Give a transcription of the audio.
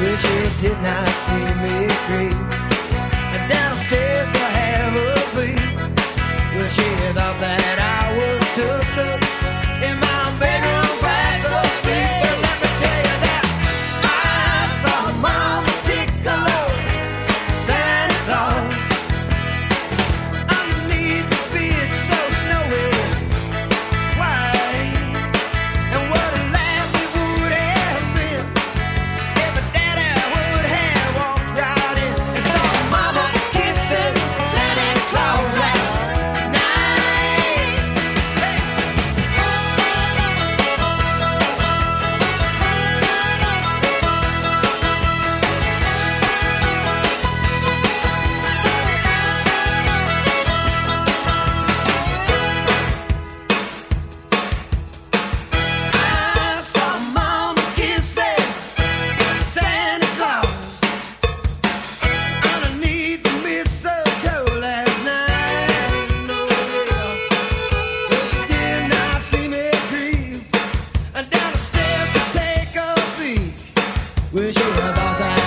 Wish it did not see me creep downstairs. about that.